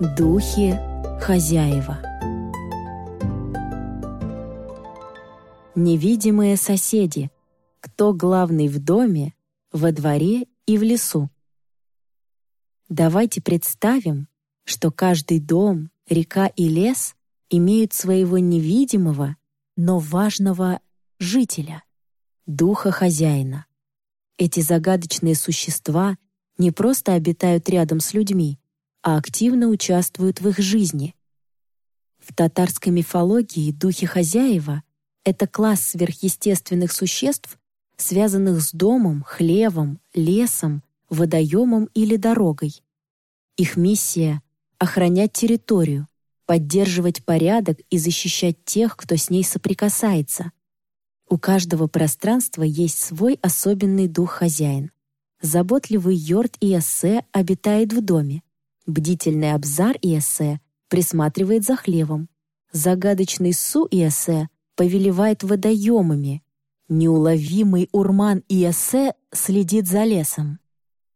Духи хозяева. Невидимые соседи. Кто главный в доме, во дворе и в лесу? Давайте представим, что каждый дом, река и лес имеют своего невидимого, но важного жителя, духа хозяина. Эти загадочные существа не просто обитают рядом с людьми, а активно участвуют в их жизни. В татарской мифологии духи хозяева — это класс сверхъестественных существ, связанных с домом, хлевом, лесом, водоемом или дорогой. Их миссия — охранять территорию, поддерживать порядок и защищать тех, кто с ней соприкасается. У каждого пространства есть свой особенный дух-хозяин. Заботливый Йорд и Эссе обитает в доме. Бдительный Абзар и Эссе присматривает за хлевом. Загадочный Су и Эссе повелевает водоемами. Неуловимый Урман и Эссе следит за лесом.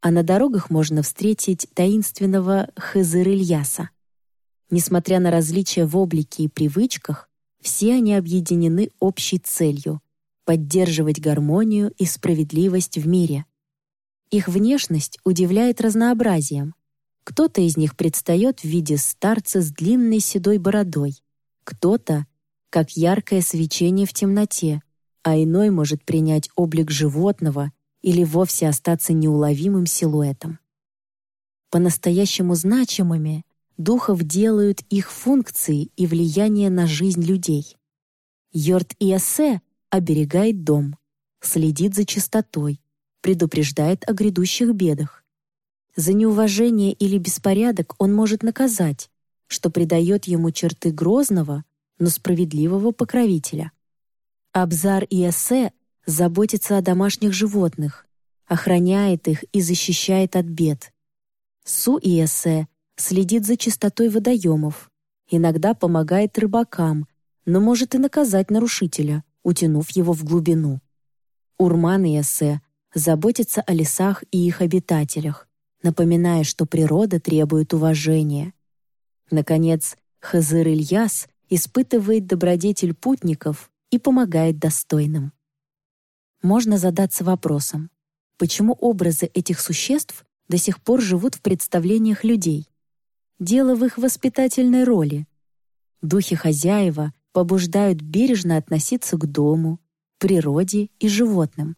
А на дорогах можно встретить таинственного Хызыр Ильяса. Несмотря на различия в облике и привычках, все они объединены общей целью — поддерживать гармонию и справедливость в мире. Их внешность удивляет разнообразием. Кто-то из них предстает в виде старца с длинной седой бородой, кто-то — как яркое свечение в темноте, а иной может принять облик животного или вовсе остаться неуловимым силуэтом. По-настоящему значимыми духов делают их функции и влияние на жизнь людей. Йорд Иосе оберегает дом, следит за чистотой, предупреждает о грядущих бедах. За неуважение или беспорядок он может наказать, что придает ему черты грозного, но справедливого покровителя. Абзар и Эссе заботится о домашних животных, охраняет их и защищает от бед. Су и Эссе следит за чистотой водоемов, иногда помогает рыбакам, но может и наказать нарушителя, утянув его в глубину. Урман и Эссе заботятся о лесах и их обитателях, напоминая, что природа требует уважения. Наконец, Хазыр Ильяс испытывает добродетель путников и помогает достойным. Можно задаться вопросом, почему образы этих существ до сих пор живут в представлениях людей? Дело в их воспитательной роли. Духи хозяева побуждают бережно относиться к дому, природе и животным.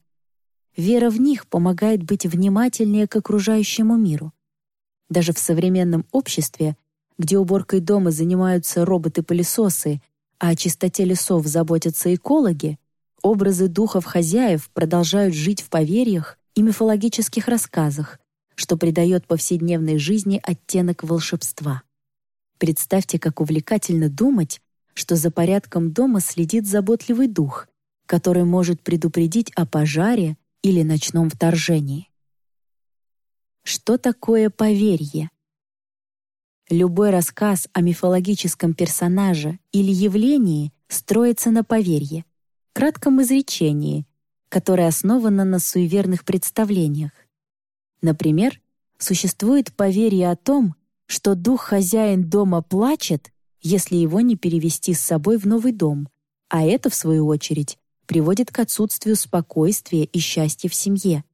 Вера в них помогает быть внимательнее к окружающему миру. Даже в современном обществе, где уборкой дома занимаются роботы-пылесосы, а о чистоте лесов заботятся экологи, образы духов-хозяев продолжают жить в поверьях и мифологических рассказах, что придает повседневной жизни оттенок волшебства. Представьте, как увлекательно думать, что за порядком дома следит заботливый дух, который может предупредить о пожаре или ночном вторжении. Что такое поверье? Любой рассказ о мифологическом персонаже или явлении строится на поверье, кратком изречении, которое основано на суеверных представлениях. Например, существует поверье о том, что дух-хозяин дома плачет, если его не перевести с собой в новый дом, а это, в свою очередь, приводит к отсутствию спокойствия и счастья в семье.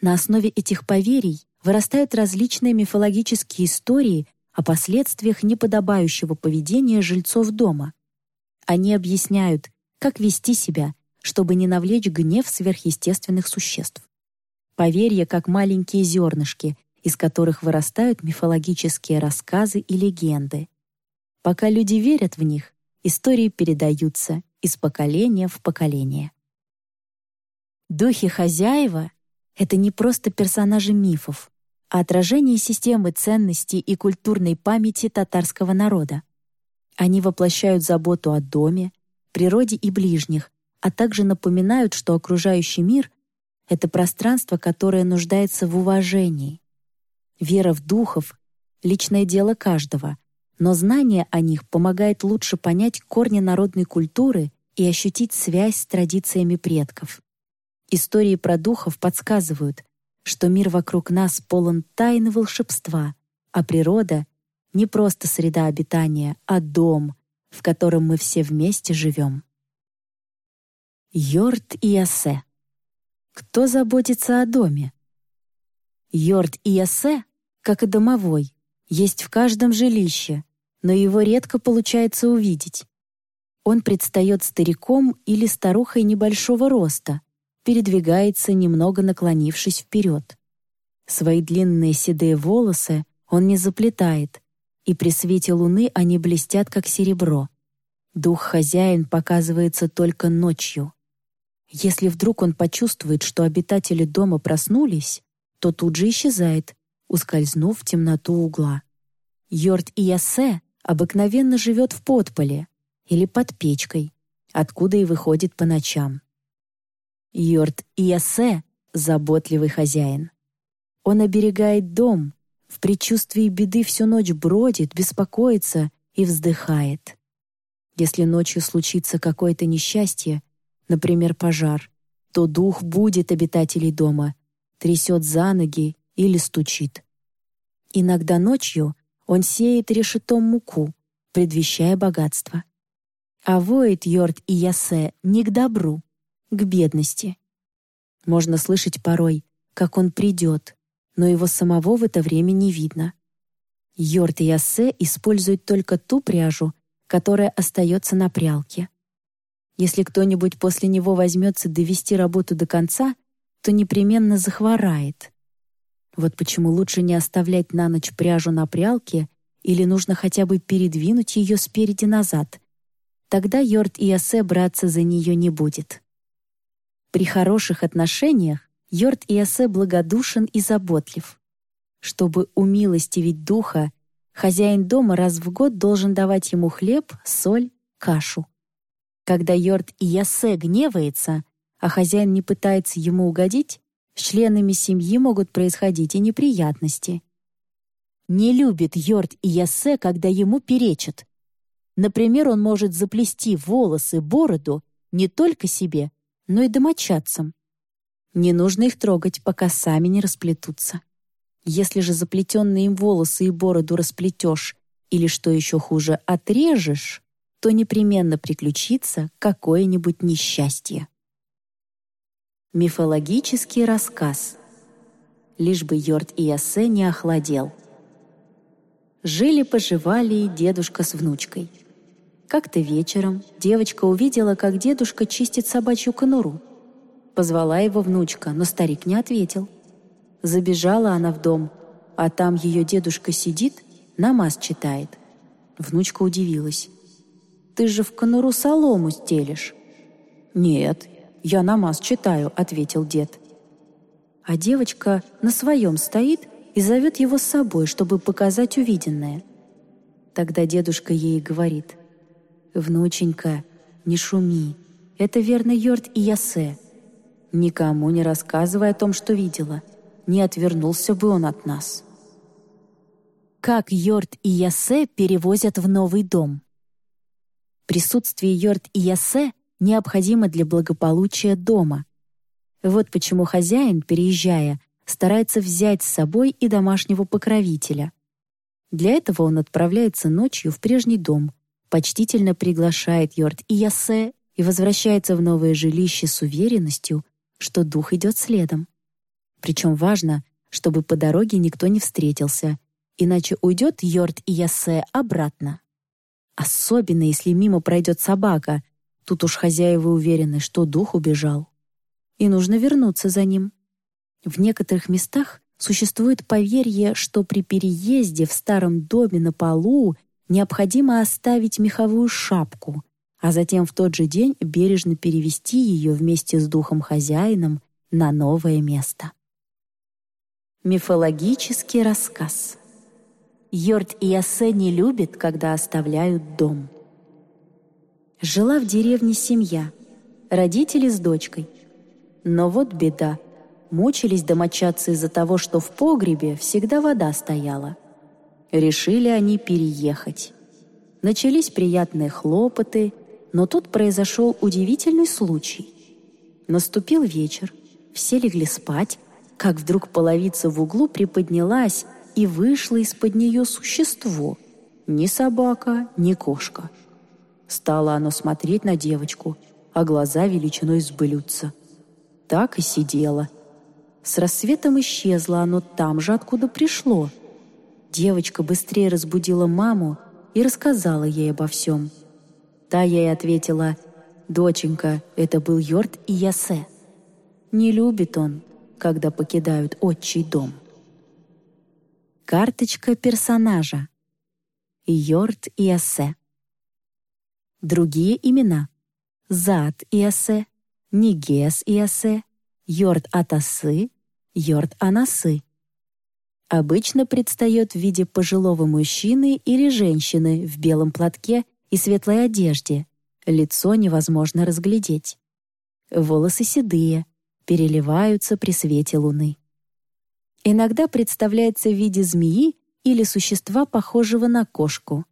На основе этих поверий вырастают различные мифологические истории о последствиях неподобающего поведения жильцов дома. Они объясняют, как вести себя, чтобы не навлечь гнев сверхъестественных существ. Поверья как маленькие зернышки, из которых вырастают мифологические рассказы и легенды. Пока люди верят в них, истории передаются из поколения в поколение. Духи хозяева — это не просто персонажи мифов, а отражение системы ценностей и культурной памяти татарского народа. Они воплощают заботу о доме, природе и ближних, а также напоминают, что окружающий мир — это пространство, которое нуждается в уважении. Вера в духов — личное дело каждого, но знание о них помогает лучше понять корни народной культуры и ощутить связь с традициями предков. Истории про духов подсказывают, что мир вокруг нас полон тайны волшебства, а природа — не просто среда обитания, а дом, в котором мы все вместе живем. Йорд и Ясе. Кто заботится о доме? Йорд и Ясе, как и домовой, есть в каждом жилище, но его редко получается увидеть. Он предстает стариком или старухой небольшого роста, передвигается, немного наклонившись вперед. Свои длинные седые волосы он не заплетает, и при свете луны они блестят, как серебро. Дух-хозяин показывается только ночью. Если вдруг он почувствует, что обитатели дома проснулись, то тут же исчезает, ускользнув в темноту угла. Йорд Иясе обыкновенно живет в подполе или под печкой, откуда и выходит по ночам. Йорд Иясе — заботливый хозяин. Он оберегает дом, в предчувствии беды всю ночь бродит, беспокоится и вздыхает. Если ночью случится какое-то несчастье, например, пожар, то дух будет обитателей дома, трясет за ноги или стучит. Иногда ночью он сеет решетом муку, предвещая богатство. А воет Йорд и Ясе не к добру, к бедности. Можно слышать порой, как он придет, но его самого в это время не видно. Йорт и Яссе используют только ту пряжу, которая остается на прялке. Если кто-нибудь после него возьмется довести работу до конца, то непременно захворает. Вот почему лучше не оставлять на ночь пряжу на прялке или нужно хотя бы передвинуть ее спереди назад. Тогда Йорт и Яссе браться за нее не будет. При хороших отношениях Йорд Иосе благодушен и заботлив. Чтобы умилостивить духа, хозяин дома раз в год должен давать ему хлеб, соль, кашу. Когда Йорд Иосе гневается, а хозяин не пытается ему угодить, с членами семьи могут происходить и неприятности. Не любит Йорд Иосе, когда ему перечат. Например, он может заплести волосы, бороду не только себе, но и домочадцам. Не нужно их трогать, пока сами не расплетутся. Если же заплетенные им волосы и бороду расплетешь или, что еще хуже, отрежешь, то непременно приключится какое-нибудь несчастье. Мифологический рассказ. Лишь бы Йорд и Ясе не охладел. Жили-поживали дедушка с внучкой. Как-то вечером девочка увидела, как дедушка чистит собачью конуру — Позвала его внучка, но старик не ответил. Забежала она в дом, а там ее дедушка сидит, намаз читает. Внучка удивилась. «Ты же в конуру солому стелишь». «Нет, я намаз читаю», — ответил дед. А девочка на своем стоит и зовет его с собой, чтобы показать увиденное. Тогда дедушка ей говорит, «Внученька, не шуми, это верно Йорд и Ясе. Никому не рассказывай о том, что видела. Не отвернулся бы он от нас. Как Йорд и Ясе перевозят в новый дом? Присутствие Йорд и Ясе необходимо для благополучия дома. Вот почему хозяин, переезжая, старается взять с собой и домашнего покровителя. Для этого он отправляется ночью в прежний дом, почтительно приглашает Йорд и Ясе и возвращается в новое жилище с уверенностью, что дух идет следом. Причем важно, чтобы по дороге никто не встретился, иначе уйдет Йорд и Яссе обратно. Особенно, если мимо пройдет собака, тут уж хозяева уверены, что дух убежал. И нужно вернуться за ним. В некоторых местах существует поверье, что при переезде в старом доме на полу необходимо оставить меховую шапку, а затем в тот же день бережно перевести ее вместе с духом-хозяином на новое место. Мифологический рассказ. Йорд и Ясе не любят, когда оставляют дом. Жила в деревне семья, родители с дочкой. Но вот беда. Мучились домочадцы из-за того, что в погребе всегда вода стояла. Решили они переехать. Начались приятные хлопоты — но тут произошел удивительный случай. Наступил вечер, все легли спать, как вдруг половица в углу приподнялась, и вышло из-под нее существо, Ни собака, ни кошка. Стало оно смотреть на девочку, а глаза величиной с блюдца. Так и сидело. С рассветом исчезло оно там же, откуда пришло. Девочка быстрее разбудила маму и рассказала ей обо всем. Та ей ответила, «Доченька, это был Йорд и Ясе. Не любит он, когда покидают отчий дом». Карточка персонажа. Йорд и Ясе. Другие имена. Зад и Ясе, Нигес и Ясе, Йорд Атасы, Йорд Анасы обычно предстает в виде пожилого мужчины или женщины в белом платке и светлой одежде. Лицо невозможно разглядеть. Волосы седые, переливаются при свете луны. Иногда представляется в виде змеи или существа, похожего на кошку.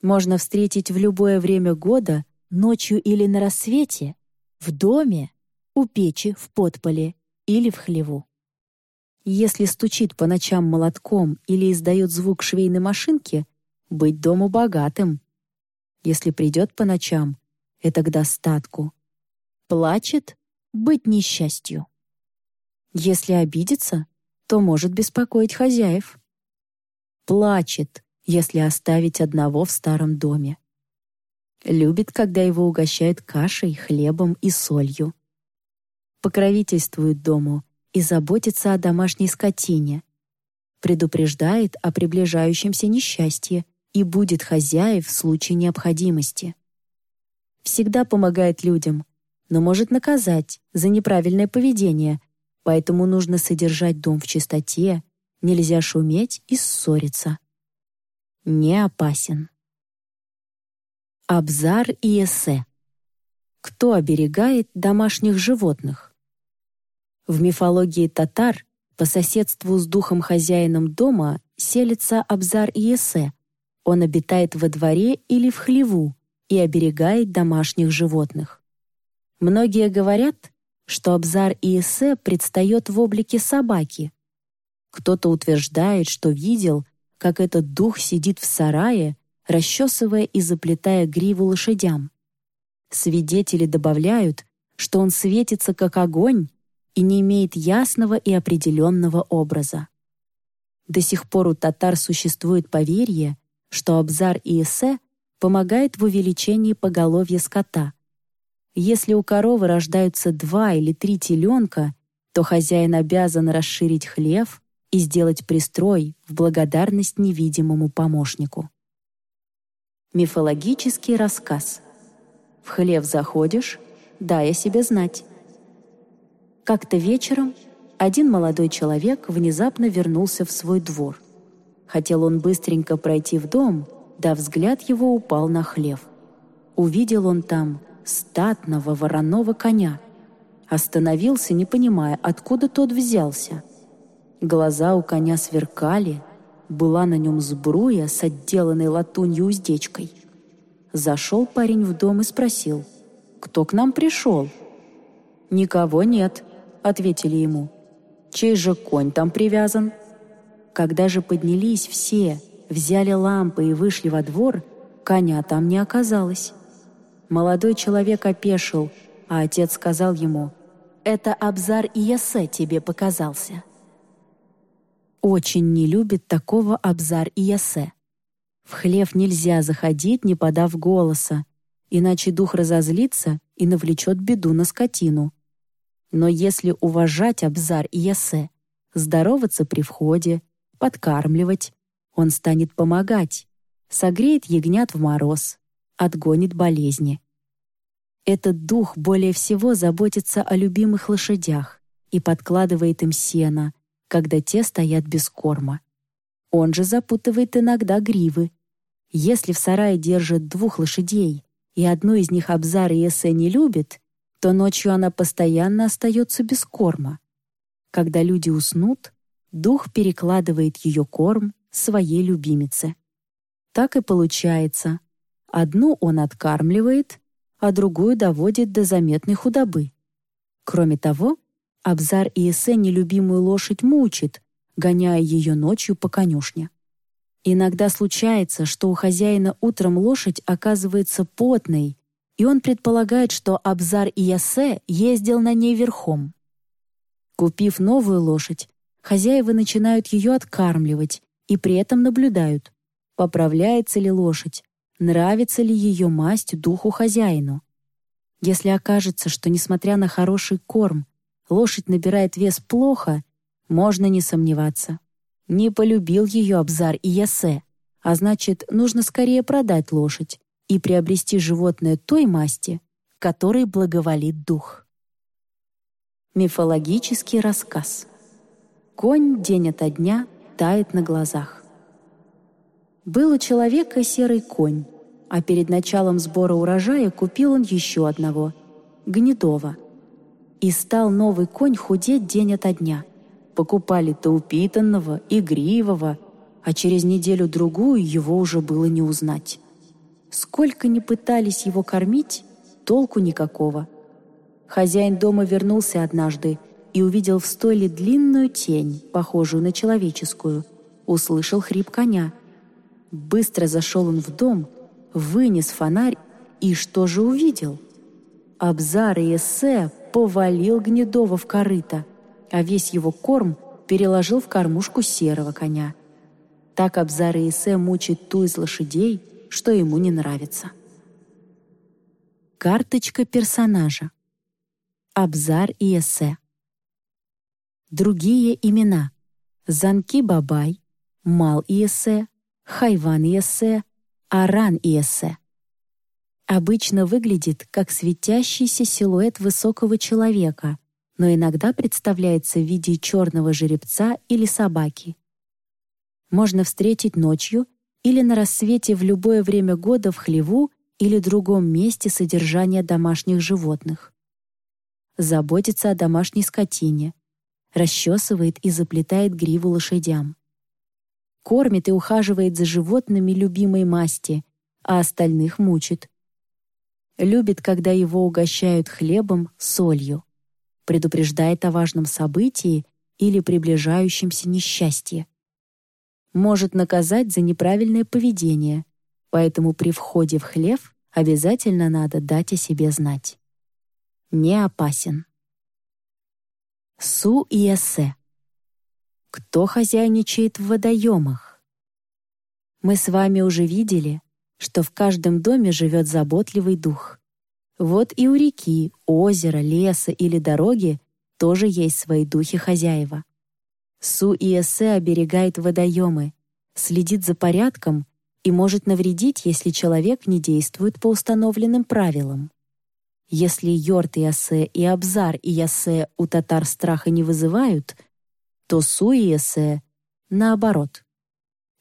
Можно встретить в любое время года, ночью или на рассвете, в доме, у печи, в подполе или в хлеву. Если стучит по ночам молотком или издает звук швейной машинки, быть дому богатым. Если придет по ночам, это к достатку. Плачет — быть несчастью. Если обидится, то может беспокоить хозяев. Плачет, если оставить одного в старом доме. Любит, когда его угощают кашей, хлебом и солью. Покровительствует дому, и заботится о домашней скотине, предупреждает о приближающемся несчастье и будет хозяев в случае необходимости. Всегда помогает людям, но может наказать за неправильное поведение, поэтому нужно содержать дом в чистоте, нельзя шуметь и ссориться. Не опасен. Абзар и эссе. Кто оберегает домашних животных? В мифологии татар по соседству с духом-хозяином дома селится Абзар Иесе. Он обитает во дворе или в хлеву и оберегает домашних животных. Многие говорят, что Абзар Иесе предстает в облике собаки. Кто-то утверждает, что видел, как этот дух сидит в сарае, расчесывая и заплетая гриву лошадям. Свидетели добавляют, что он светится как огонь и не имеет ясного и определенного образа. До сих пор у татар существует поверье, что Абзар и Эссе помогает в увеличении поголовья скота. Если у коровы рождаются два или три теленка, то хозяин обязан расширить хлев и сделать пристрой в благодарность невидимому помощнику. Мифологический рассказ. В хлев заходишь, дай о себе знать. Как-то вечером один молодой человек внезапно вернулся в свой двор. Хотел он быстренько пройти в дом, да взгляд его упал на хлев. Увидел он там статного вороного коня. Остановился, не понимая, откуда тот взялся. Глаза у коня сверкали, была на нем сбруя с отделанной латунью уздечкой. Зашел парень в дом и спросил, «Кто к нам пришел?» «Никого нет», — ответили ему. «Чей же конь там привязан?» Когда же поднялись все, взяли лампы и вышли во двор, коня там не оказалось. Молодой человек опешил, а отец сказал ему, «Это Абзар Иясе тебе показался». Очень не любит такого Абзар Иясе. В хлев нельзя заходить, не подав голоса, иначе дух разозлится и навлечет беду на скотину. Но если уважать Абзар и Ясе, здороваться при входе, подкармливать, он станет помогать, согреет ягнят в мороз, отгонит болезни. Этот дух более всего заботится о любимых лошадях и подкладывает им сено, когда те стоят без корма. Он же запутывает иногда гривы. Если в сарае держат двух лошадей, и одну из них Абзар и Эссе не любит, то ночью она постоянно остается без корма. Когда люди уснут, дух перекладывает ее корм своей любимице. Так и получается. Одну он откармливает, а другую доводит до заметной худобы. Кроме того, Абзар и Эссе нелюбимую лошадь мучит, гоняя ее ночью по конюшне. Иногда случается, что у хозяина утром лошадь оказывается потной, и он предполагает, что Абзар Иясе ездил на ней верхом. Купив новую лошадь, хозяева начинают ее откармливать и при этом наблюдают, поправляется ли лошадь, нравится ли ее масть духу хозяину. Если окажется, что, несмотря на хороший корм, лошадь набирает вес плохо, можно не сомневаться. Не полюбил ее Абзар и Ясе, а значит, нужно скорее продать лошадь и приобрести животное той масти, которой благоволит дух. Мифологический рассказ. Конь день ото дня тает на глазах. Был у человека серый конь, а перед началом сбора урожая купил он еще одного — гнедого. И стал новый конь худеть день ото дня. Покупали-то упитанного, игривого, а через неделю-другую его уже было не узнать. Сколько ни пытались его кормить, толку никакого. Хозяин дома вернулся однажды и увидел в стойле длинную тень, похожую на человеческую. Услышал хрип коня — Быстро зашел он в дом, вынес фонарь и что же увидел? Абзар и Эссе повалил Гнедова в корыто, а весь его корм переложил в кормушку серого коня. Так Абзар и Эссе мучает ту из лошадей, что ему не нравится. Карточка персонажа. Абзар и Эссе. Другие имена. Занки Бабай, Мал и Эссе, Хайван Иессе, Аран Иессе. Обычно выглядит как светящийся силуэт высокого человека, но иногда представляется в виде черного жеребца или собаки. Можно встретить ночью или на рассвете в любое время года в хлеву или другом месте содержания домашних животных. Заботится о домашней скотине, расчесывает и заплетает гриву лошадям кормит и ухаживает за животными любимой масти, а остальных мучит. Любит, когда его угощают хлебом, солью. Предупреждает о важном событии или приближающемся несчастье. Может наказать за неправильное поведение, поэтому при входе в хлев обязательно надо дать о себе знать. Не опасен. Су и эссе. Кто хозяйничает в водоемах? Мы с вами уже видели, что в каждом доме живет заботливый дух. Вот и у реки, озера, леса или дороги тоже есть свои духи-хозяева. Су-Иэссе оберегает водоемы, следит за порядком и может навредить, если человек не действует по установленным правилам. Если Йорт Иосе и Абзар Иосе у татар страха не вызывают — то суиесе — наоборот.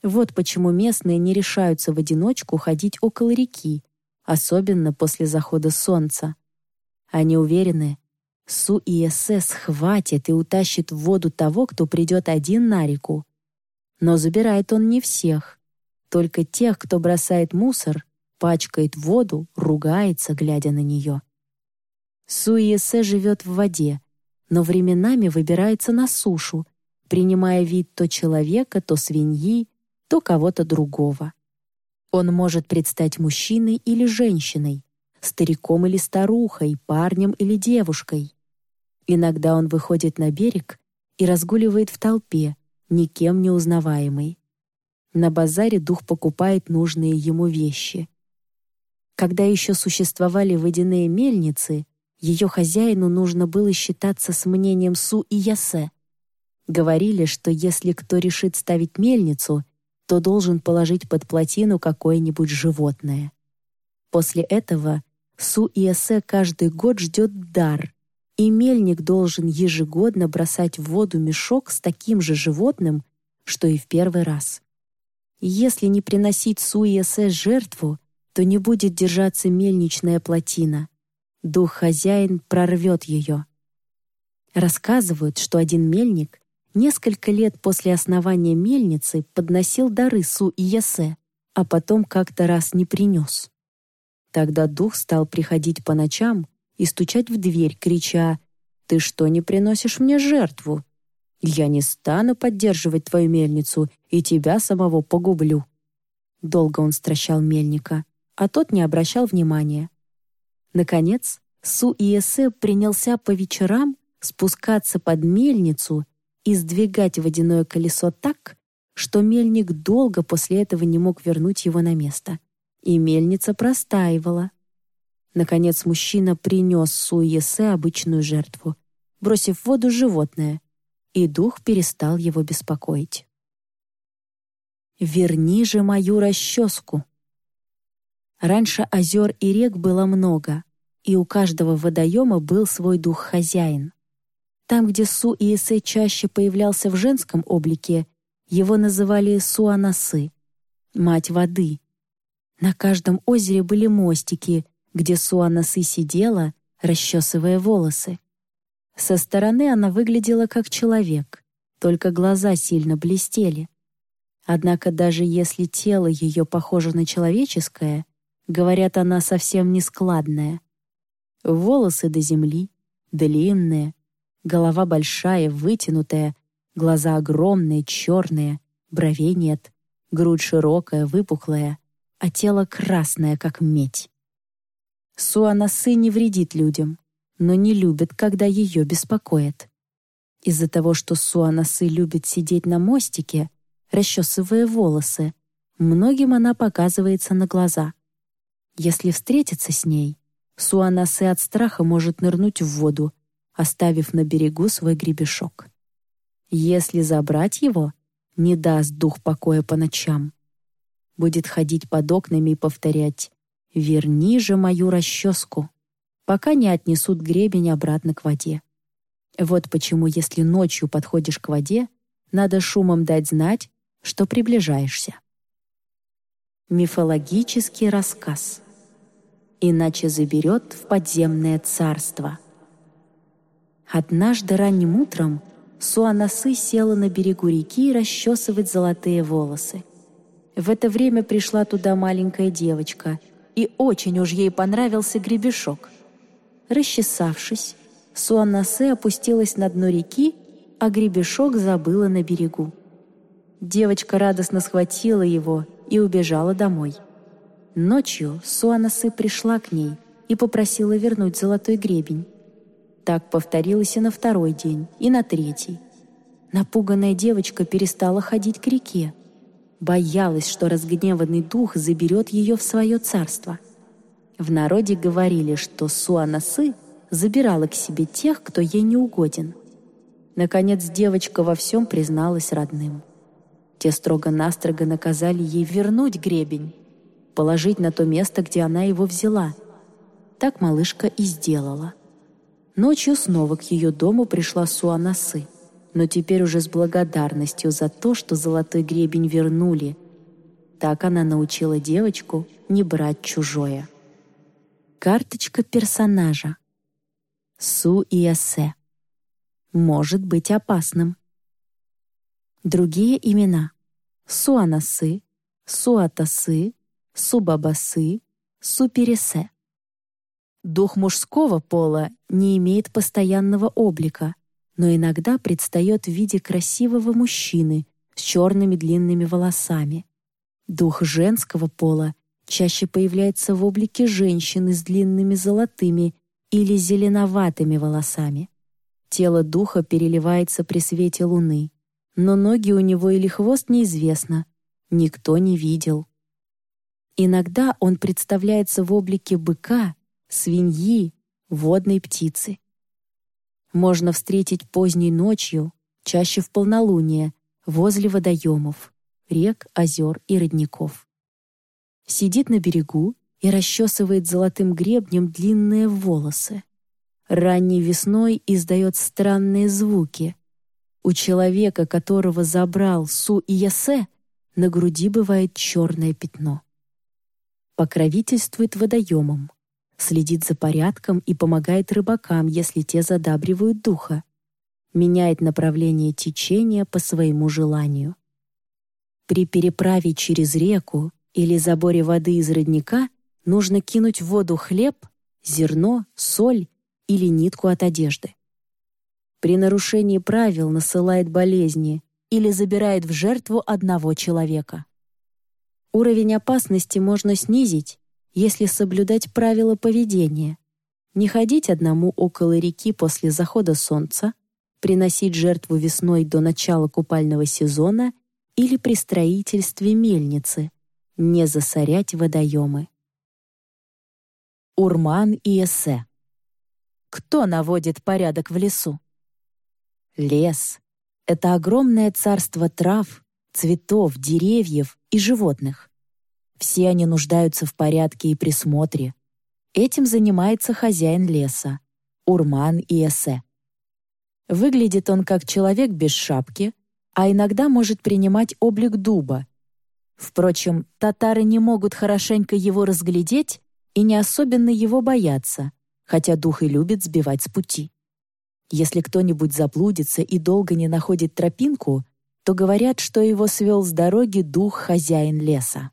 Вот почему местные не решаются в одиночку ходить около реки, особенно после захода солнца. Они уверены, Су-Иэсэ схватит и утащит в воду того, кто придет один на реку. Но забирает он не всех, только тех, кто бросает мусор, пачкает воду, ругается, глядя на нее. Су-Иэсэ живет в воде, но временами выбирается на сушу принимая вид то человека, то свиньи, то кого-то другого. Он может предстать мужчиной или женщиной, стариком или старухой, парнем или девушкой. Иногда он выходит на берег и разгуливает в толпе, никем не узнаваемый. На базаре дух покупает нужные ему вещи. Когда еще существовали водяные мельницы, ее хозяину нужно было считаться с мнением Су и Ясе — Говорили, что если кто решит ставить мельницу, то должен положить под плотину какое-нибудь животное. После этого Су Иэсе каждый год ждет дар, и мельник должен ежегодно бросать в воду мешок с таким же животным, что и в первый раз. Если не приносить Су Иэсе жертву, то не будет держаться мельничная плотина. Дух-хозяин прорвет ее. Рассказывают, что один мельник несколько лет после основания мельницы подносил дары Су и Ясе, а потом как-то раз не принес. Тогда дух стал приходить по ночам и стучать в дверь, крича «Ты что не приносишь мне жертву?» «Я не стану поддерживать твою мельницу и тебя самого погублю». Долго он стращал мельника, а тот не обращал внимания. Наконец, Су Иэсе принялся по вечерам спускаться под мельницу и сдвигать водяное колесо так, что мельник долго после этого не мог вернуть его на место. И мельница простаивала. Наконец мужчина принес Суиесе обычную жертву, бросив в воду животное, и дух перестал его беспокоить. «Верни же мою расческу!» Раньше озер и рек было много, и у каждого водоема был свой дух-хозяин. Там, где Су Иесе чаще появлялся в женском облике, его называли Суанасы, мать воды. На каждом озере были мостики — где Суанасы сидела, расчесывая волосы. Со стороны она выглядела как человек, только глаза сильно блестели. Однако даже если тело ее похоже на человеческое, говорят, она совсем не складная. Волосы до земли, длинные, голова большая, вытянутая, глаза огромные, черные, бровей нет, грудь широкая, выпуклая, а тело красное, как медь. Суанасы не вредит людям, но не любит, когда ее беспокоят. Из-за того, что Суанасы любит сидеть на мостике, расчесывая волосы, многим она показывается на глаза. Если встретиться с ней, Суанасы от страха может нырнуть в воду, оставив на берегу свой гребешок. Если забрать его, не даст дух покоя по ночам. Будет ходить под окнами и повторять «Верни же мою расческу», пока не отнесут гребень обратно к воде. Вот почему, если ночью подходишь к воде, надо шумом дать знать, что приближаешься. Мифологический рассказ. Иначе заберет в подземное царство. Однажды ранним утром Суанасы села на берегу реки расчесывать золотые волосы. В это время пришла туда маленькая девочка — и очень уж ей понравился гребешок. Расчесавшись, Суаннасе опустилась на дно реки, а гребешок забыла на берегу. Девочка радостно схватила его и убежала домой. Ночью Суанасы пришла к ней и попросила вернуть золотой гребень. Так повторилось и на второй день, и на третий. Напуганная девочка перестала ходить к реке, Боялась, что разгневанный дух заберет ее в свое царство. В народе говорили, что Суанасы забирала к себе тех, кто ей не угоден. Наконец девочка во всем призналась родным. Те строго-настрого наказали ей вернуть гребень, положить на то место, где она его взяла. Так малышка и сделала. Ночью снова к ее дому пришла Суанасы — но теперь уже с благодарностью за то, что золотой гребень вернули. Так она научила девочку не брать чужое. Карточка персонажа. Су Иэсе. Может быть опасным. Другие имена. Суанасы, Суатасы, Субабасы, Супересе. Дух мужского пола не имеет постоянного облика — но иногда предстает в виде красивого мужчины с черными длинными волосами. Дух женского пола чаще появляется в облике женщины с длинными золотыми или зеленоватыми волосами. Тело духа переливается при свете луны, но ноги у него или хвост неизвестно, никто не видел. Иногда он представляется в облике быка, свиньи, водной птицы можно встретить поздней ночью, чаще в полнолуние, возле водоемов, рек, озер и родников. Сидит на берегу и расчесывает золотым гребнем длинные волосы. Ранней весной издает странные звуки. У человека, которого забрал Су и Ясе, на груди бывает черное пятно. Покровительствует водоемом следит за порядком и помогает рыбакам, если те задабривают духа, меняет направление течения по своему желанию. При переправе через реку или заборе воды из родника нужно кинуть в воду хлеб, зерно, соль или нитку от одежды. При нарушении правил насылает болезни или забирает в жертву одного человека. Уровень опасности можно снизить, если соблюдать правила поведения, не ходить одному около реки после захода солнца, приносить жертву весной до начала купального сезона или при строительстве мельницы, не засорять водоемы. Урман и эссе. Кто наводит порядок в лесу? Лес — это огромное царство трав, цветов, деревьев и животных. Все они нуждаются в порядке и присмотре. Этим занимается хозяин леса — Урман и Эссе. Выглядит он как человек без шапки, а иногда может принимать облик дуба. Впрочем, татары не могут хорошенько его разглядеть и не особенно его боятся, хотя дух и любит сбивать с пути. Если кто-нибудь заблудится и долго не находит тропинку, то говорят, что его свел с дороги дух хозяин леса.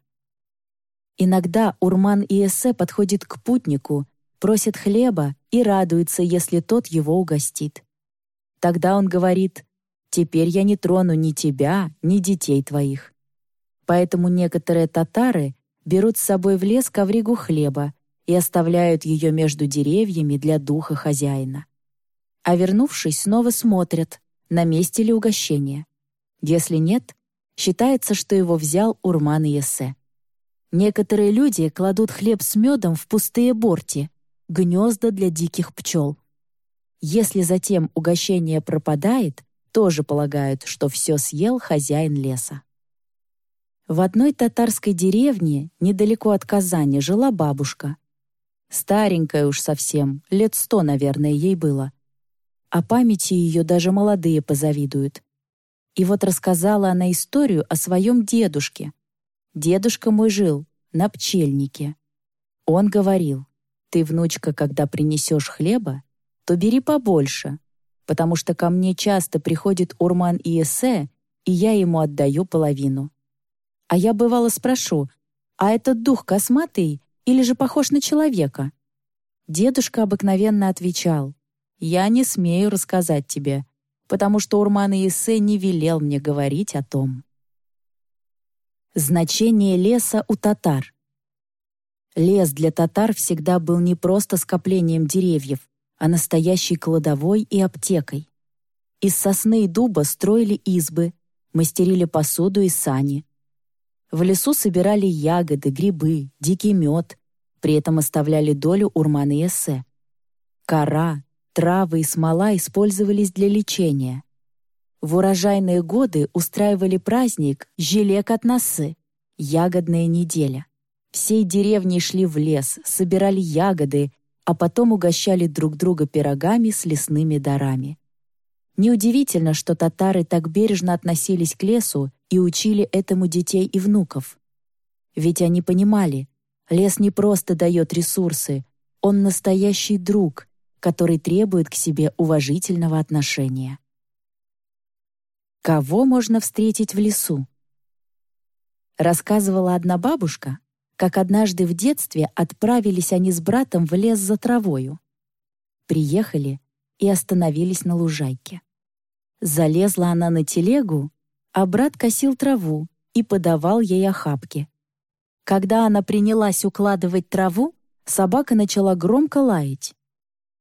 Иногда Урман и Эссе подходит к путнику, просит хлеба и радуется, если тот его угостит. Тогда он говорит, «Теперь я не трону ни тебя, ни детей твоих». Поэтому некоторые татары берут с собой в лес ковригу хлеба и оставляют ее между деревьями для духа хозяина. А вернувшись, снова смотрят, на месте ли угощение. Если нет, считается, что его взял Урман Есе. Некоторые люди кладут хлеб с медом в пустые борти, гнезда для диких пчел. Если затем угощение пропадает, тоже полагают, что все съел хозяин леса. В одной татарской деревне, недалеко от Казани, жила бабушка. Старенькая уж совсем, лет сто, наверное, ей было. О памяти ее даже молодые позавидуют. И вот рассказала она историю о своем дедушке — Дедушка мой жил на пчельнике. Он говорил, «Ты, внучка, когда принесешь хлеба, то бери побольше, потому что ко мне часто приходит Урман и Эссе, и я ему отдаю половину. А я бывало спрошу, а этот дух косматый или же похож на человека?» Дедушка обыкновенно отвечал, «Я не смею рассказать тебе, потому что Урман и Эссе не велел мне говорить о том». Значение леса у татар. Лес для татар всегда был не просто скоплением деревьев, а настоящей кладовой и аптекой. Из сосны и дуба строили избы, мастерили посуду и сани. В лесу собирали ягоды, грибы, дикий мед, при этом оставляли долю урманы эссе. Кора, травы и смола использовались для лечения. В урожайные годы устраивали праздник «Жилек от носы» — ягодная неделя. Всей деревней шли в лес, собирали ягоды, а потом угощали друг друга пирогами с лесными дарами. Неудивительно, что татары так бережно относились к лесу и учили этому детей и внуков. Ведь они понимали, лес не просто дает ресурсы, он настоящий друг, который требует к себе уважительного отношения. Кого можно встретить в лесу? Рассказывала одна бабушка, как однажды в детстве отправились они с братом в лес за травою. Приехали и остановились на лужайке. Залезла она на телегу, а брат косил траву и подавал ей охапки. Когда она принялась укладывать траву, собака начала громко лаять.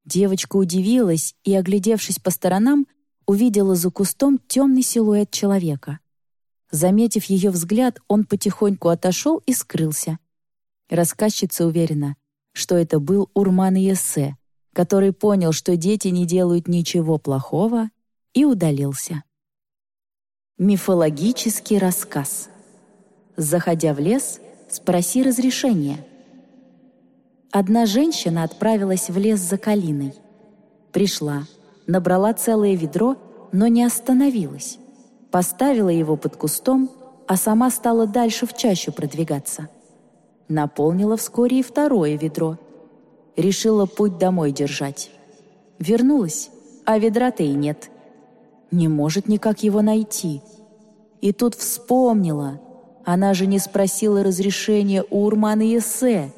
Девочка удивилась и, оглядевшись по сторонам, увидела за кустом темный силуэт человека. Заметив ее взгляд, он потихоньку отошел и скрылся. Рассказчица уверена, что это был Урман Есе, который понял, что дети не делают ничего плохого, и удалился. Мифологический рассказ. Заходя в лес, спроси разрешения. Одна женщина отправилась в лес за калиной. Пришла, набрала целое ведро, но не остановилась. Поставила его под кустом, а сама стала дальше в чащу продвигаться. Наполнила вскоре и второе ведро. Решила путь домой держать. Вернулась, а ведра-то и нет. Не может никак его найти. И тут вспомнила. Она же не спросила разрешения у Урмана Есе.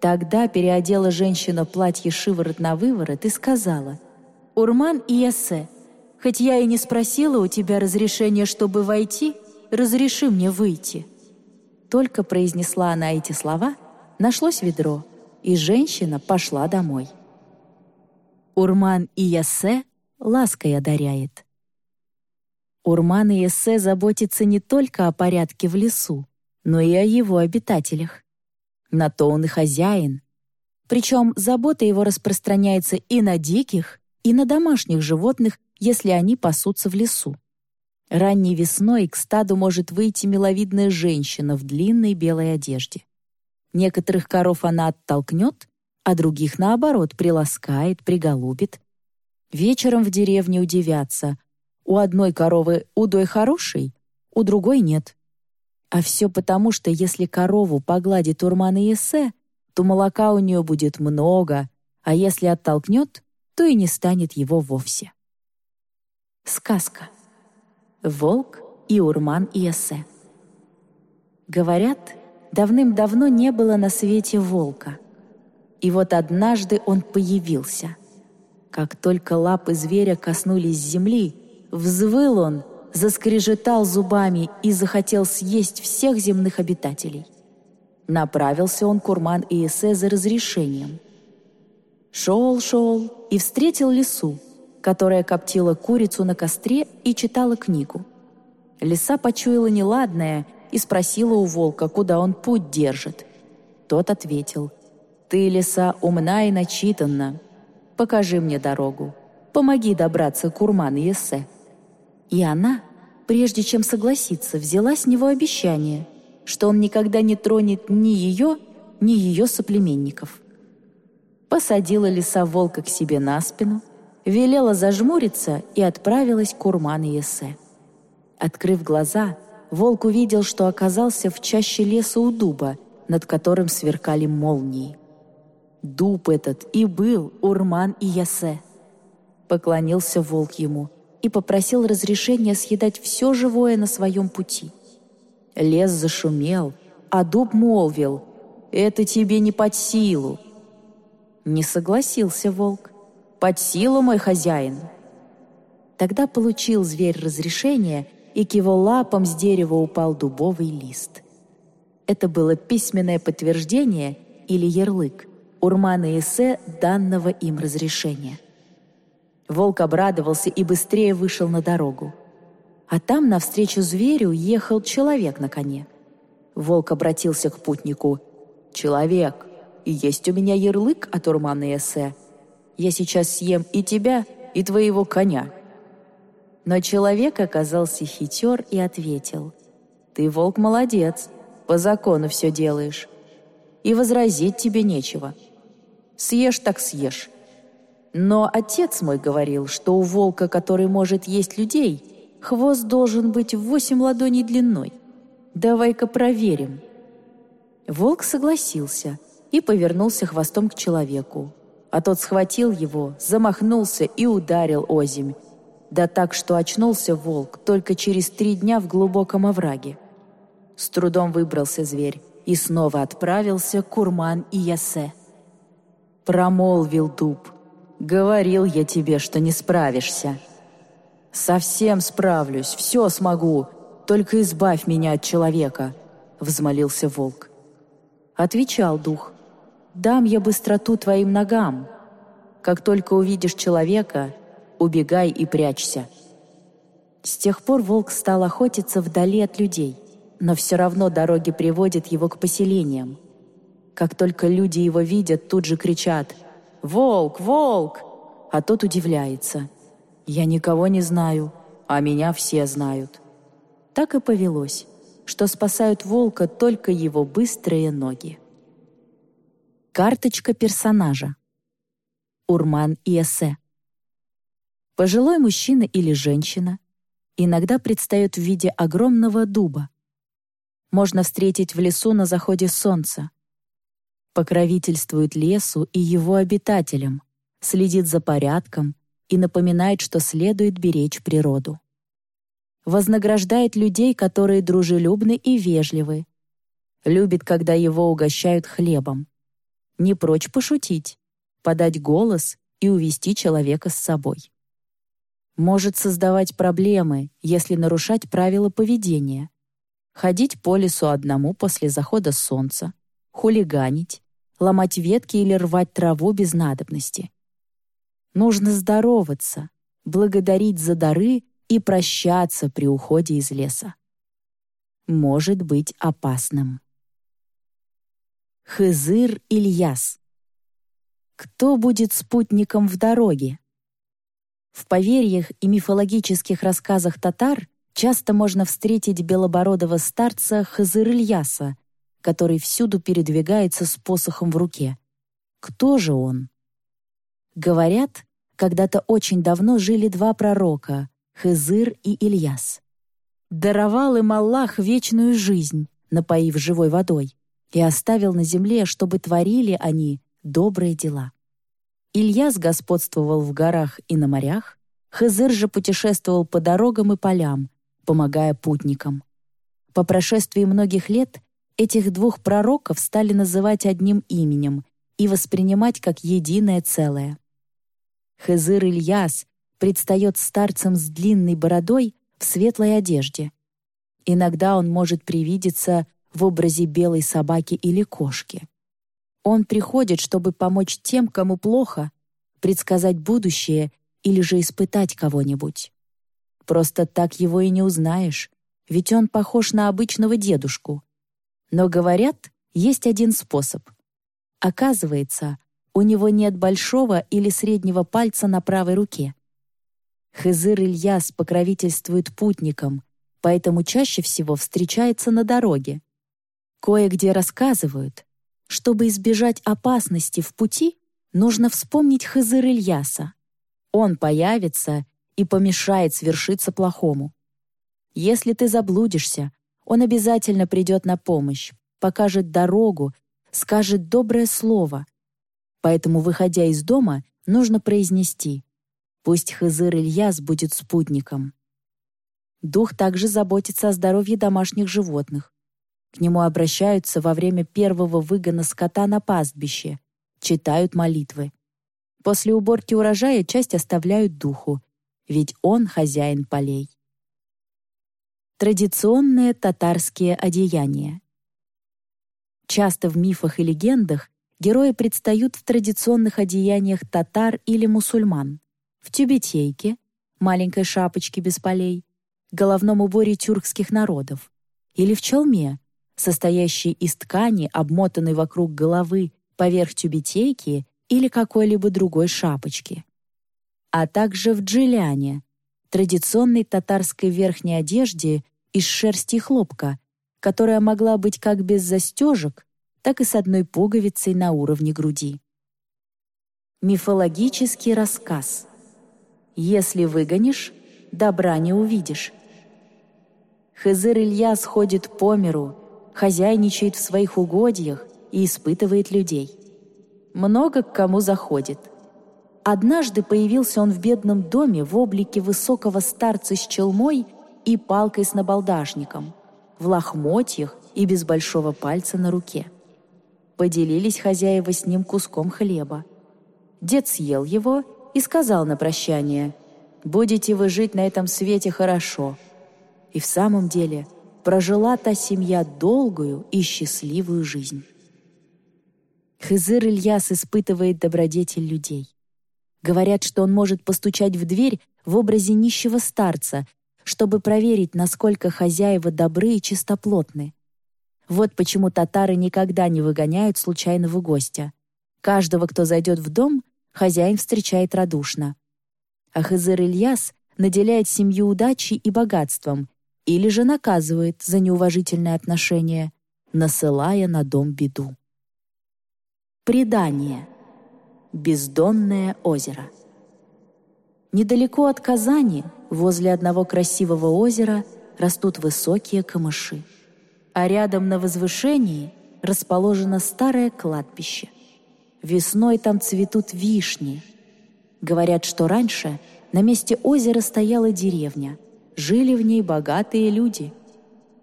Тогда переодела женщина платье шиворот на выворот и сказала — Урман и Яссе, хоть я и не спросила у тебя разрешения, чтобы войти, разреши мне выйти». Только произнесла она эти слова, нашлось ведро, и женщина пошла домой. Урман и Яссе лаской одаряет. Урман и Яссе заботятся не только о порядке в лесу, но и о его обитателях. На то он и хозяин. Причем забота его распространяется и на диких, и на домашних животных, если они пасутся в лесу. Ранней весной к стаду может выйти миловидная женщина в длинной белой одежде. Некоторых коров она оттолкнет, а других, наоборот, приласкает, приголубит. Вечером в деревне удивятся. У одной коровы удой хороший, у другой нет. А все потому, что если корову погладит Урман и Есе, то молока у нее будет много, а если оттолкнет, то и не станет его вовсе. Сказка. Волк и Урман Иесе. Говорят, давным-давно не было на свете волка. И вот однажды он появился. Как только лапы зверя коснулись земли, взвыл он, заскрежетал зубами и захотел съесть всех земных обитателей. Направился он к Урман Иесе за разрешением. Шел-шел и встретил лису, которая коптила курицу на костре и читала книгу. Лиса почуяла неладное и спросила у волка, куда он путь держит. Тот ответил, «Ты, лиса, умна и начитанна. Покажи мне дорогу. Помоги добраться к Урман-Есе». И она, прежде чем согласиться, взяла с него обещание, что он никогда не тронет ни ее, ни ее соплеменников. Посадила лиса волка к себе на спину — велела зажмуриться и отправилась к Урман Есе. Открыв глаза, волк увидел, что оказался в чаще леса у дуба, над которым сверкали молнии. Дуб этот и был Урман и Ясе. Поклонился волк ему и попросил разрешения съедать все живое на своем пути. Лес зашумел, а дуб молвил «Это тебе не под силу». Не согласился волк под силу, мой хозяин!» Тогда получил зверь разрешение, и к его лапам с дерева упал дубовый лист. Это было письменное подтверждение или ярлык Урмана Эссе данного им разрешения. Волк обрадовался и быстрее вышел на дорогу. А там навстречу зверю ехал человек на коне. Волк обратился к путнику. «Человек, есть у меня ярлык от Урмана Эссе я сейчас съем и тебя, и твоего коня». Но человек оказался хитер и ответил, «Ты, волк, молодец, по закону все делаешь, и возразить тебе нечего. Съешь так съешь. Но отец мой говорил, что у волка, который может есть людей, хвост должен быть в восемь ладоней длиной. Давай-ка проверим». Волк согласился и повернулся хвостом к человеку, а тот схватил его, замахнулся и ударил озимь. Да так, что очнулся волк только через три дня в глубоком овраге. С трудом выбрался зверь и снова отправился Курман и Ясе. Промолвил дуб. «Говорил я тебе, что не справишься». «Совсем справлюсь, все смогу, только избавь меня от человека», — взмолился волк. Отвечал дух дам я быстроту твоим ногам. Как только увидишь человека, убегай и прячься». С тех пор волк стал охотиться вдали от людей, но все равно дороги приводят его к поселениям. Как только люди его видят, тут же кричат «Волк! Волк!», а тот удивляется «Я никого не знаю, а меня все знают». Так и повелось, что спасают волка только его быстрые ноги. Карточка персонажа. Урман и эссе. Пожилой мужчина или женщина иногда предстает в виде огромного дуба. Можно встретить в лесу на заходе солнца. Покровительствует лесу и его обитателям, следит за порядком и напоминает, что следует беречь природу. Вознаграждает людей, которые дружелюбны и вежливы. Любит, когда его угощают хлебом не прочь пошутить, подать голос и увести человека с собой. Может создавать проблемы, если нарушать правила поведения. Ходить по лесу одному после захода солнца, хулиганить, ломать ветки или рвать траву без надобности. Нужно здороваться, благодарить за дары и прощаться при уходе из леса. Может быть опасным. Хызыр Ильяс Кто будет спутником в дороге? В поверьях и мифологических рассказах татар часто можно встретить белобородого старца Хызыр Ильяса, который всюду передвигается с посохом в руке. Кто же он? Говорят, когда-то очень давно жили два пророка — Хызыр и Ильяс. Даровал им Аллах вечную жизнь, напоив живой водой, и оставил на земле, чтобы творили они добрые дела. Ильяс господствовал в горах и на морях, Хызыр же путешествовал по дорогам и полям, помогая путникам. По прошествии многих лет этих двух пророков стали называть одним именем и воспринимать как единое целое. Хызыр Ильяс предстает старцем с длинной бородой в светлой одежде. Иногда он может привидеться в образе белой собаки или кошки. Он приходит, чтобы помочь тем, кому плохо, предсказать будущее или же испытать кого-нибудь. Просто так его и не узнаешь, ведь он похож на обычного дедушку. Но, говорят, есть один способ. Оказывается, у него нет большого или среднего пальца на правой руке. Хызыр Ильяс покровительствует путникам, поэтому чаще всего встречается на дороге. Кое-где рассказывают, чтобы избежать опасности в пути, нужно вспомнить Хызыр Ильяса. Он появится и помешает свершиться плохому. Если ты заблудишься, он обязательно придет на помощь, покажет дорогу, скажет доброе слово. Поэтому, выходя из дома, нужно произнести Пусть Хызыр Ильяс будет спутником. Дух также заботится о здоровье домашних животных. К нему обращаются во время первого выгона скота на пастбище, читают молитвы. После уборки урожая часть оставляют духу, ведь он хозяин полей. Традиционные татарские одеяния. Часто в мифах и легендах герои предстают в традиционных одеяниях татар или мусульман в тюбетейке, маленькой шапочке без полей, головном уборе тюркских народов, или в челме, состоящей из ткани, обмотанной вокруг головы поверх тюбетейки или какой-либо другой шапочки. А также в джиляне, традиционной татарской верхней одежде из шерсти хлопка, которая могла быть как без застежек, так и с одной пуговицей на уровне груди. Мифологический рассказ — если выгонишь, добра не увидишь. Хызыр Ильяс ходит по миру, хозяйничает в своих угодьях и испытывает людей. Много к кому заходит. Однажды появился он в бедном доме в облике высокого старца с челмой и палкой с набалдашником, в лохмотьях и без большого пальца на руке. Поделились хозяева с ним куском хлеба. Дед съел его и сказал на прощание, «Будете вы жить на этом свете хорошо». И в самом деле прожила та семья долгую и счастливую жизнь. Хызыр Ильяс испытывает добродетель людей. Говорят, что он может постучать в дверь в образе нищего старца, чтобы проверить, насколько хозяева добры и чистоплотны. Вот почему татары никогда не выгоняют случайного гостя. Каждого, кто зайдет в дом, хозяин встречает радушно. А Хызыр Ильяс наделяет семью удачей и богатством или же наказывает за неуважительное отношение, насылая на дом беду. Предание. Бездонное озеро. Недалеко от Казани, возле одного красивого озера, растут высокие камыши. А рядом на возвышении расположено старое кладбище. Весной там цветут вишни. Говорят, что раньше на месте озера стояла деревня. Жили в ней богатые люди.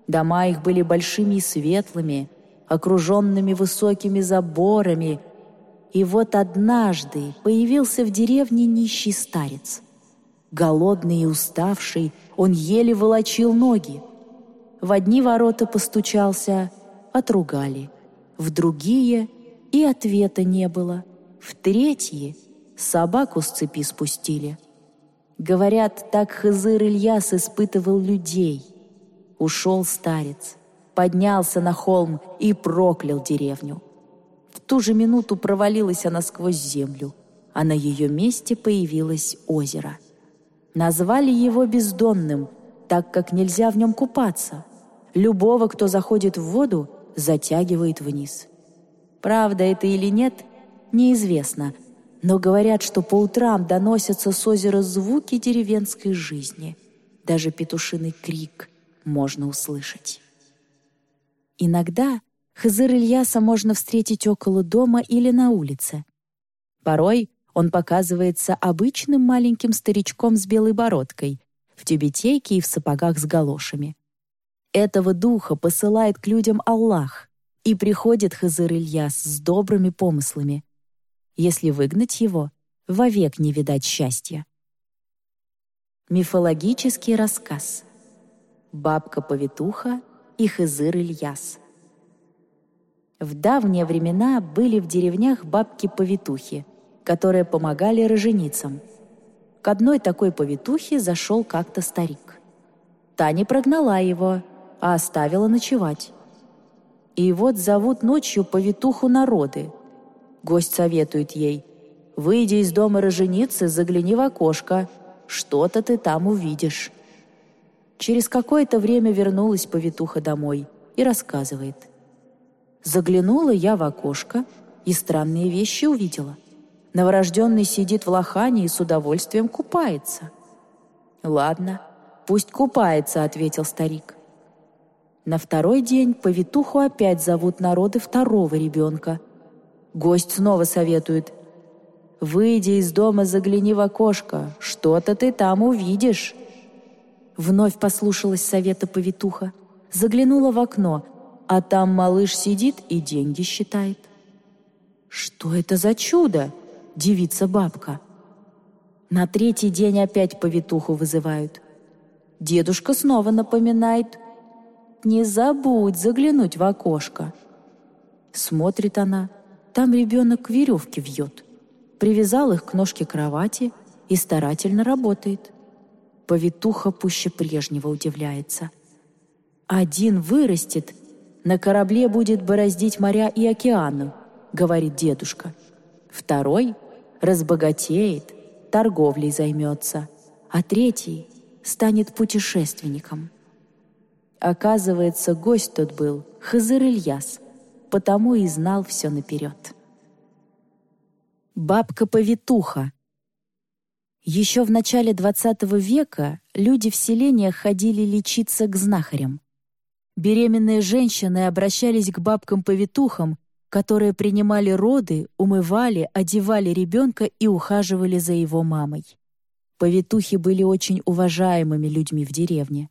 Дома их были большими и светлыми, окруженными высокими заборами, И вот однажды появился в деревне нищий старец. Голодный и уставший, он еле волочил ноги. В одни ворота постучался, отругали. В другие и ответа не было. В третьи собаку с цепи спустили. Говорят, так Хызыр Ильяс испытывал людей. Ушел старец, поднялся на холм и проклял деревню. В ту же минуту провалилась она сквозь землю, а на ее месте появилось озеро. Назвали его бездонным, так как нельзя в нем купаться. Любого, кто заходит в воду, затягивает вниз. Правда это или нет, неизвестно, но говорят, что по утрам доносятся с озера звуки деревенской жизни. Даже петушиный крик можно услышать. Иногда Хызыр Ильяса можно встретить около дома или на улице. Порой он показывается обычным маленьким старичком с белой бородкой, в тюбетейке и в сапогах с галошами. Этого духа посылает к людям Аллах, и приходит Хызыр Ильяс с добрыми помыслами. Если выгнать его, вовек не видать счастья. Мифологический рассказ. Бабка-повитуха и Хызыр Ильяс. В давние времена были в деревнях бабки-повитухи, которые помогали роженицам. К одной такой повитухе зашел как-то старик. Та не прогнала его, а оставила ночевать. И вот зовут ночью повитуху народы — Гость советует ей. «Выйди из дома роженицы, загляни в окошко. Что-то ты там увидишь». Через какое-то время вернулась повитуха домой и рассказывает. Заглянула я в окошко и странные вещи увидела. Новорожденный сидит в лохане и с удовольствием купается. «Ладно, пусть купается», — ответил старик. На второй день повитуху опять зовут народы второго ребенка — Гость снова советует. «Выйди из дома, загляни в окошко. Что-то ты там увидишь». Вновь послушалась совета повитуха. Заглянула в окно, а там малыш сидит и деньги считает. «Что это за чудо?» — девица бабка. На третий день опять повитуху вызывают. Дедушка снова напоминает. «Не забудь заглянуть в окошко». Смотрит она — там ребенок веревки вьет. Привязал их к ножке кровати и старательно работает. Повитуха пуще прежнего удивляется. «Один вырастет, на корабле будет бороздить моря и океаны», — говорит дедушка. «Второй разбогатеет, торговлей займется, а третий станет путешественником». Оказывается, гость тот был Хызыр Ильяс, потому и знал все наперед. Бабка-повитуха Еще в начале XX века люди в селениях ходили лечиться к знахарям. Беременные женщины обращались к бабкам-повитухам, которые принимали роды, умывали, одевали ребенка и ухаживали за его мамой. Повитухи были очень уважаемыми людьми в деревне.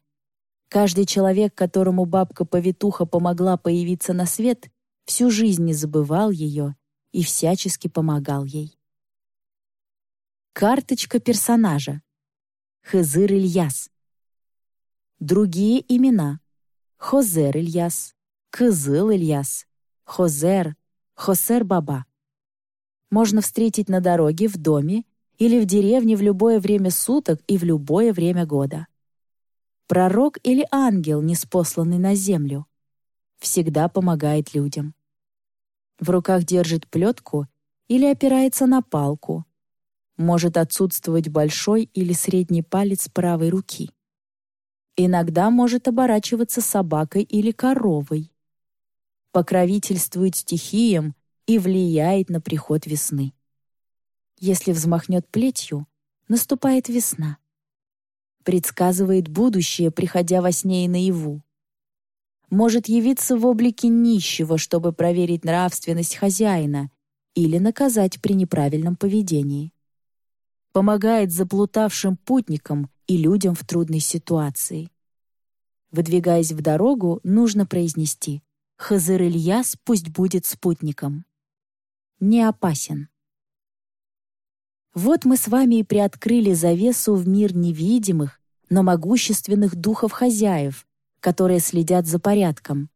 Каждый человек, которому бабка-повитуха помогла появиться на свет, всю жизнь не забывал ее и всячески помогал ей. Карточка персонажа. Хызыр Ильяс. Другие имена. Хозер Ильяс, Кызыл Ильяс, Хозер, Хосер Баба. Можно встретить на дороге, в доме или в деревне в любое время суток и в любое время года. Пророк или ангел, неспосланный на землю всегда помогает людям. В руках держит плетку или опирается на палку. Может отсутствовать большой или средний палец правой руки. Иногда может оборачиваться собакой или коровой. Покровительствует стихиям и влияет на приход весны. Если взмахнет плетью, наступает весна. Предсказывает будущее, приходя во сне и наяву может явиться в облике нищего, чтобы проверить нравственность хозяина или наказать при неправильном поведении. Помогает заплутавшим путникам и людям в трудной ситуации. Выдвигаясь в дорогу, нужно произнести «Хазыр Ильяс пусть будет спутником». не опасен. Вот мы с вами и приоткрыли завесу в мир невидимых, но могущественных духов-хозяев, которые следят за порядком.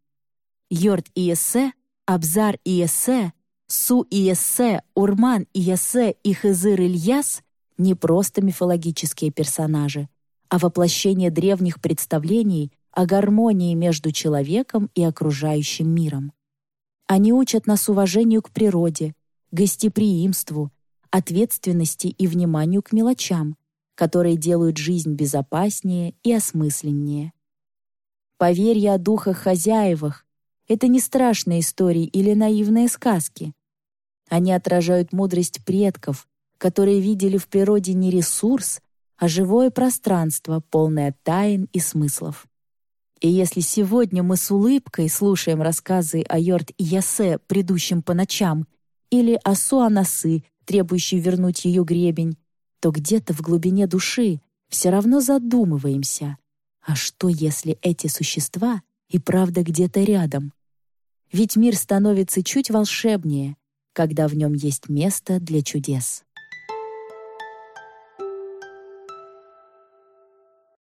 Йорд и Эссе, Абзар и Эссе, Су и Эссе, Урман и Эссе и Хызыр Ильяс — не просто мифологические персонажи, а воплощение древних представлений о гармонии между человеком и окружающим миром. Они учат нас уважению к природе, гостеприимству, ответственности и вниманию к мелочам, которые делают жизнь безопаснее и осмысленнее. Поверья о духах-хозяевах — это не страшные истории или наивные сказки. Они отражают мудрость предков, которые видели в природе не ресурс, а живое пространство, полное тайн и смыслов. И если сегодня мы с улыбкой слушаем рассказы о Йорд и Ясе, предыдущем по ночам, или о Суанасы, требующей вернуть ее гребень, то где-то в глубине души все равно задумываемся, а что, если эти существа и правда где-то рядом? Ведь мир становится чуть волшебнее, когда в нем есть место для чудес.